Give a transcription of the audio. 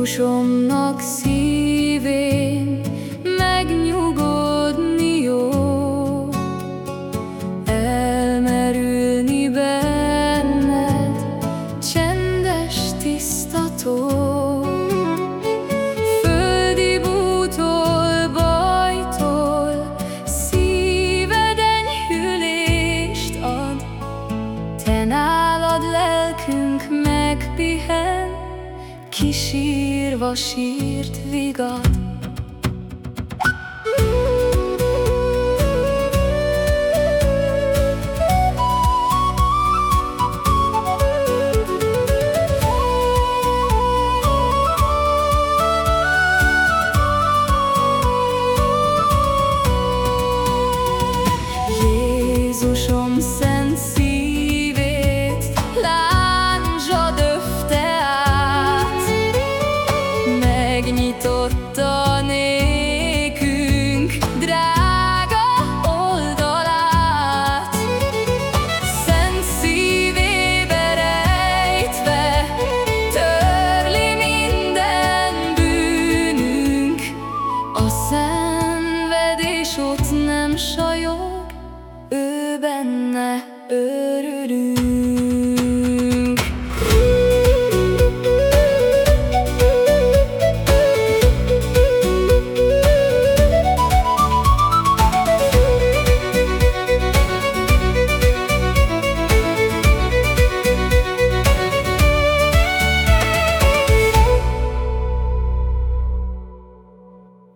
Jézusomnak szívén megnyugodni jó, elmerülni benned, csendes tisztató. Földi bútól, bajtól, szíved enyhülést ad, te nálad lelkünk. Kisírva sírt vigad sajog, ő benne örülünk.